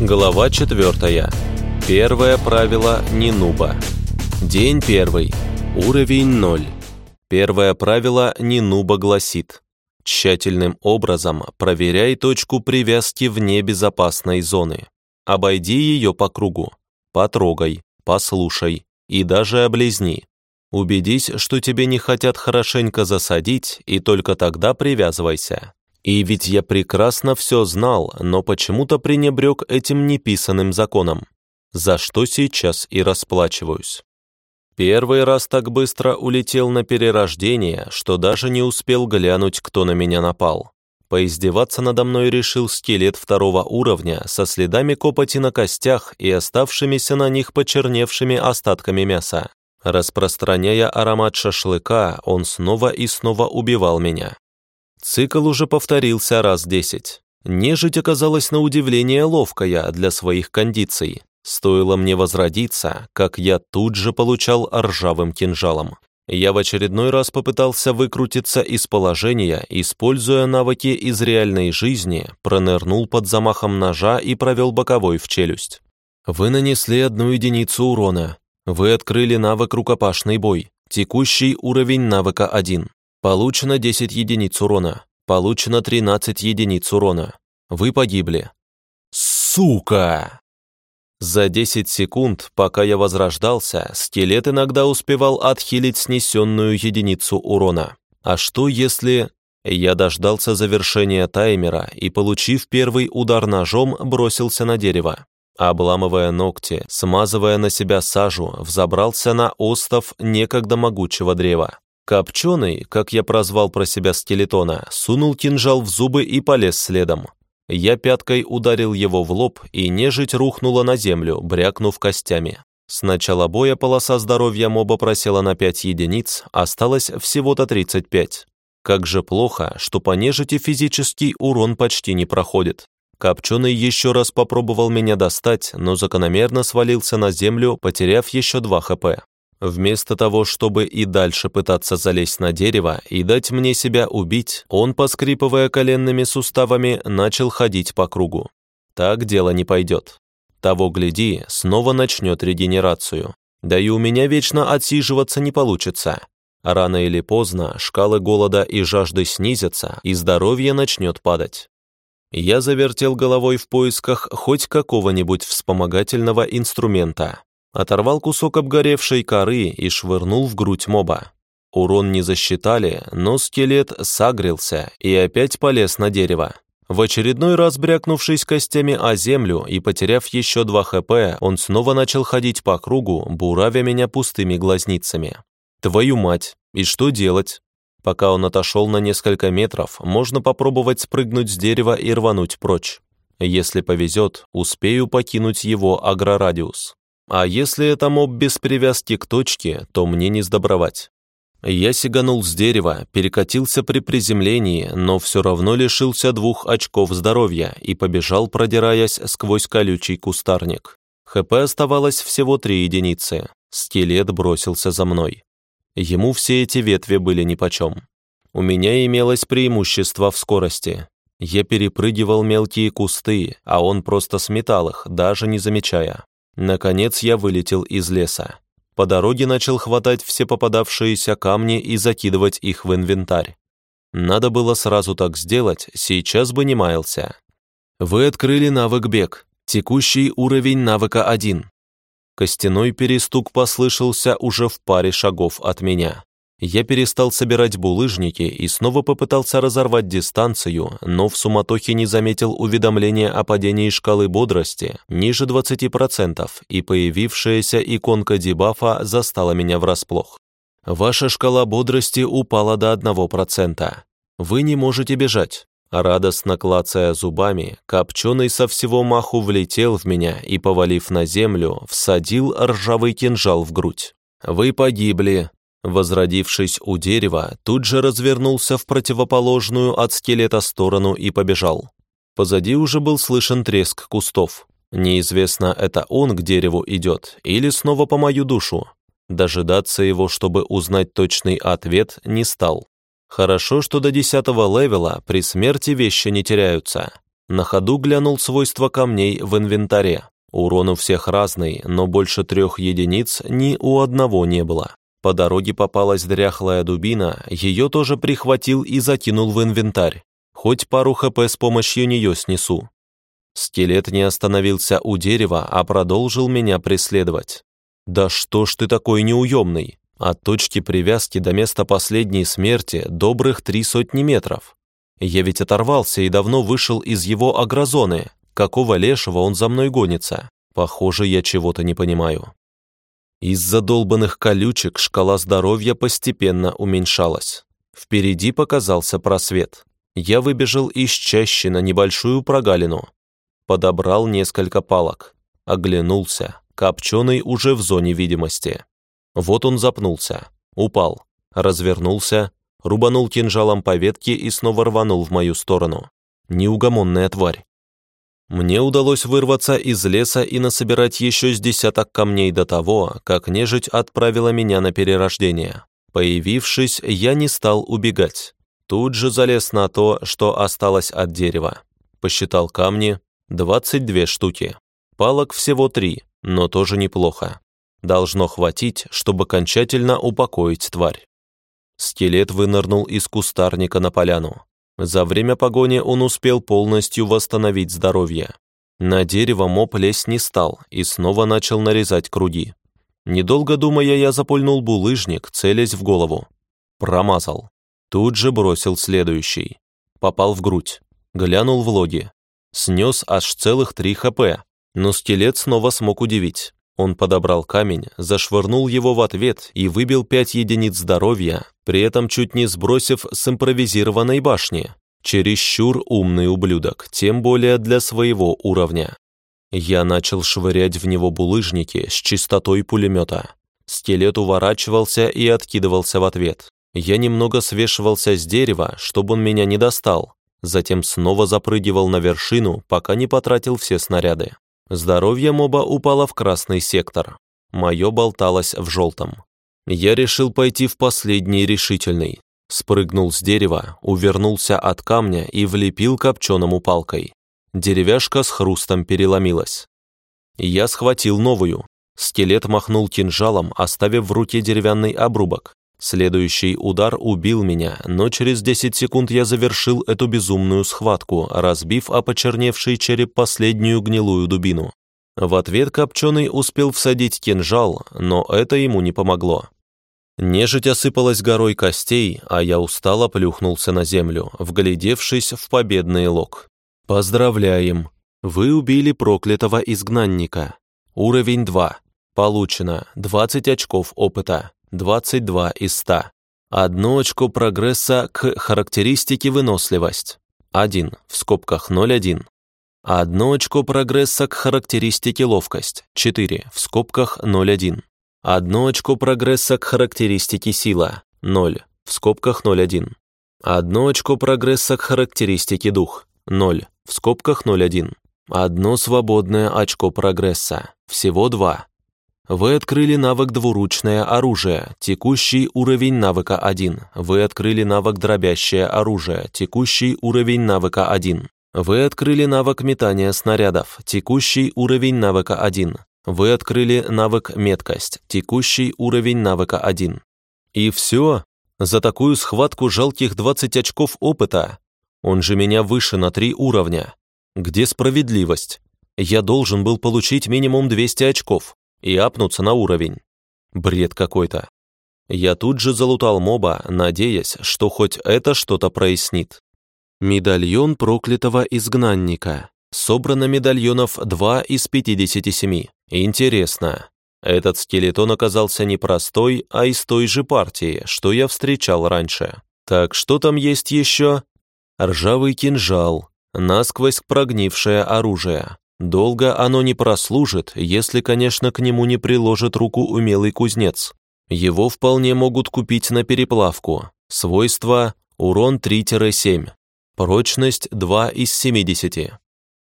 Глава 4. Первое правило Нинуба. День первый. Уровень 0. Первое правило Нинуба гласит Тщательным образом проверяй точку привязки вне безопасной зоны. Обойди ее по кругу. Потрогай, послушай и даже облизни. Убедись, что тебе не хотят хорошенько засадить, и только тогда привязывайся. И ведь я прекрасно все знал, но почему-то пренебрег этим неписанным законом, за что сейчас и расплачиваюсь. Первый раз так быстро улетел на перерождение, что даже не успел глянуть, кто на меня напал. Поиздеваться надо мной решил скелет второго уровня со следами копоти на костях и оставшимися на них почерневшими остатками мяса. Распространяя аромат шашлыка, он снова и снова убивал меня. Цикл уже повторился раз десять. Нежить оказалась на удивление ловкая для своих кондиций. Стоило мне возродиться, как я тут же получал ржавым кинжалом. Я в очередной раз попытался выкрутиться из положения, используя навыки из реальной жизни, пронырнул под замахом ножа и провел боковой в челюсть. Вы нанесли одну единицу урона. Вы открыли навык рукопашный бой. Текущий уровень навыка 1. Получено 10 единиц урона. Получено 13 единиц урона. Вы погибли. Сука! За 10 секунд, пока я возрождался, скелет иногда успевал отхилить снесенную единицу урона. А что если... Я дождался завершения таймера и, получив первый удар ножом, бросился на дерево. Обламывая ногти, смазывая на себя сажу, взобрался на остов некогда могучего древа. Копченый, как я прозвал про себя скелетона, сунул кинжал в зубы и полез следом. Я пяткой ударил его в лоб, и нежить рухнула на землю, брякнув костями. С начала боя полоса здоровья моба просела на 5 единиц, осталось всего-то 35. Как же плохо, что по нежити физический урон почти не проходит. Копченый еще раз попробовал меня достать, но закономерно свалился на землю, потеряв еще 2 хп. Вместо того, чтобы и дальше пытаться залезть на дерево и дать мне себя убить, он, поскрипывая коленными суставами, начал ходить по кругу. Так дело не пойдет. Того гляди, снова начнет регенерацию. Да и у меня вечно отсиживаться не получится. Рано или поздно шкалы голода и жажды снизятся, и здоровье начнет падать. Я завертел головой в поисках хоть какого-нибудь вспомогательного инструмента, оторвал кусок обгоревшей коры и швырнул в грудь моба. Урон не засчитали, но скелет сагрился и опять полез на дерево. В очередной раз брякнувшись костями о землю и потеряв еще два хп, он снова начал ходить по кругу, буравя меня пустыми глазницами. «Твою мать! И что делать?» Пока он отошел на несколько метров, можно попробовать спрыгнуть с дерева и рвануть прочь. Если повезет, успею покинуть его агрорадиус. А если это моб без привязки к точке, то мне не сдобровать. Я сиганул с дерева, перекатился при приземлении, но все равно лишился двух очков здоровья и побежал, продираясь сквозь колючий кустарник. ХП оставалось всего три единицы. Скелет бросился за мной. Ему все эти ветви были нипочем. У меня имелось преимущество в скорости. Я перепрыгивал мелкие кусты, а он просто сметал их, даже не замечая. Наконец я вылетел из леса. По дороге начал хватать все попадавшиеся камни и закидывать их в инвентарь. Надо было сразу так сделать, сейчас бы не маялся. Вы открыли навык бег. Текущий уровень навыка 1. Костяной перестук послышался уже в паре шагов от меня. Я перестал собирать булыжники и снова попытался разорвать дистанцию, но в суматохе не заметил уведомления о падении шкалы бодрости ниже 20%, и появившаяся иконка дебафа застала меня врасплох. Ваша шкала бодрости упала до 1%. Вы не можете бежать. Радостно клацая зубами, Копченый со всего маху влетел в меня и, повалив на землю, всадил ржавый кинжал в грудь. «Вы погибли», Возродившись у дерева, тут же развернулся в противоположную от скелета сторону и побежал. Позади уже был слышен треск кустов. Неизвестно, это он к дереву идет или снова по мою душу. Дожидаться его, чтобы узнать точный ответ, не стал. Хорошо, что до десятого левела при смерти вещи не теряются. На ходу глянул свойства камней в инвентаре. Урон у всех разный, но больше трех единиц ни у одного не было. По дороге попалась дряхлая дубина, ее тоже прихватил и закинул в инвентарь. Хоть пару хп с помощью нее снесу. Скелет не остановился у дерева, а продолжил меня преследовать. «Да что ж ты такой неуемный? От точки привязки до места последней смерти добрых три сотни метров. Я ведь оторвался и давно вышел из его агрозоны. Какого лешего он за мной гонится? Похоже, я чего-то не понимаю». Из-за долбанных колючек шкала здоровья постепенно уменьшалась. Впереди показался просвет. Я выбежал из чащи на небольшую прогалину. Подобрал несколько палок. Оглянулся. Копченый уже в зоне видимости. Вот он запнулся. Упал. Развернулся. Рубанул кинжалом по ветке и снова рванул в мою сторону. Неугомонная тварь. Мне удалось вырваться из леса и насобирать еще с десяток камней до того, как нежить отправила меня на перерождение. Появившись, я не стал убегать. Тут же залез на то, что осталось от дерева. Посчитал камни, 22 штуки. Палок всего три, но тоже неплохо. Должно хватить, чтобы окончательно упокоить тварь. Скелет вынырнул из кустарника на поляну. За время погони он успел полностью восстановить здоровье. На дерево моб лезть не стал и снова начал нарезать круги. Недолго думая, я запульнул булыжник, целясь в голову. Промазал. Тут же бросил следующий. Попал в грудь. Глянул в логи. Снес аж целых три хп. Но скелет снова смог удивить. Он подобрал камень, зашвырнул его в ответ и выбил пять единиц здоровья, при этом чуть не сбросив с импровизированной башни. Чересчур умный ублюдок, тем более для своего уровня. Я начал швырять в него булыжники с частотой пулемета. Скелет уворачивался и откидывался в ответ. Я немного свешивался с дерева, чтобы он меня не достал, затем снова запрыгивал на вершину, пока не потратил все снаряды. Здоровье моба упало в красный сектор. Мое болталось в желтом. Я решил пойти в последний решительный. Спрыгнул с дерева, увернулся от камня и влепил копченому палкой. Деревяшка с хрустом переломилась. Я схватил новую. Скелет махнул кинжалом, оставив в руке деревянный обрубок. Следующий удар убил меня, но через 10 секунд я завершил эту безумную схватку, разбив о почерневший череп последнюю гнилую дубину. В ответ Копченый успел всадить кинжал, но это ему не помогло. Нежить осыпалась горой костей, а я устало плюхнулся на землю, вглядевшись в победный лог. «Поздравляем! Вы убили проклятого изгнанника. Уровень 2. Получено 20 очков опыта. 22 из 100. Одно очко прогресса к характеристике выносливость. 1 в скобках 0,1. Одно очко прогресса к характеристике ловкость. 4 в скобках 0,1. Одно очко прогресса к характеристике сила. 0 в скобках 0,1. Одно очко прогресса к характеристике дух. 0 в скобках 0,1. Одно свободное очко прогресса. Всего 2 вы открыли навык «Двуручное оружие», текущий уровень навыка 1. Вы открыли навык «Дробящее оружие», текущий уровень навыка 1. Вы открыли навык метания снарядов, текущий уровень навыка 1. Вы открыли навык «Меткость», текущий уровень навыка 1. И все? За такую схватку жалких 20 очков опыта? Он же меня выше на 3 уровня. Где справедливость? Я должен был получить минимум 200 очков и апнуться на уровень. Бред какой-то. Я тут же залутал моба, надеясь, что хоть это что-то прояснит. Медальон проклятого изгнанника. Собрано медальонов 2 из 57. Интересно. Этот скелетон оказался не простой, а из той же партии, что я встречал раньше. Так что там есть еще? Ржавый кинжал, насквозь прогнившее оружие, Долго оно не прослужит, если, конечно, к нему не приложит руку умелый кузнец. Его вполне могут купить на переплавку. Свойства – урон 3-7. Прочность 2 из 70.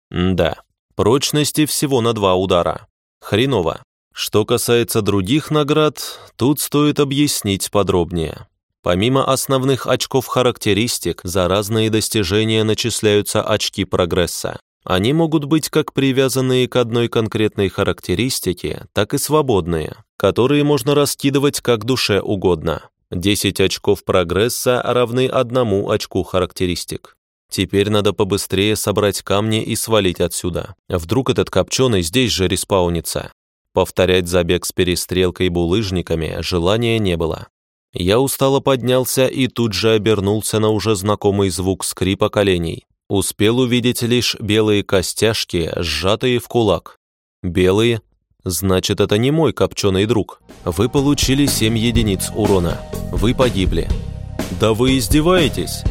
да, прочности всего на 2 удара. Хреново. Что касается других наград, тут стоит объяснить подробнее. Помимо основных очков характеристик, за разные достижения начисляются очки прогресса. Они могут быть как привязанные к одной конкретной характеристике, так и свободные, которые можно раскидывать как душе угодно. 10 очков прогресса равны одному очку характеристик. Теперь надо побыстрее собрать камни и свалить отсюда. Вдруг этот копченый здесь же респаунится. Повторять забег с перестрелкой булыжниками желания не было. Я устало поднялся и тут же обернулся на уже знакомый звук скрипа коленей. Успел увидеть лишь белые костяшки, сжатые в кулак. Белые? Значит, это не мой копченый друг. Вы получили 7 единиц урона. Вы погибли. Да вы издеваетесь?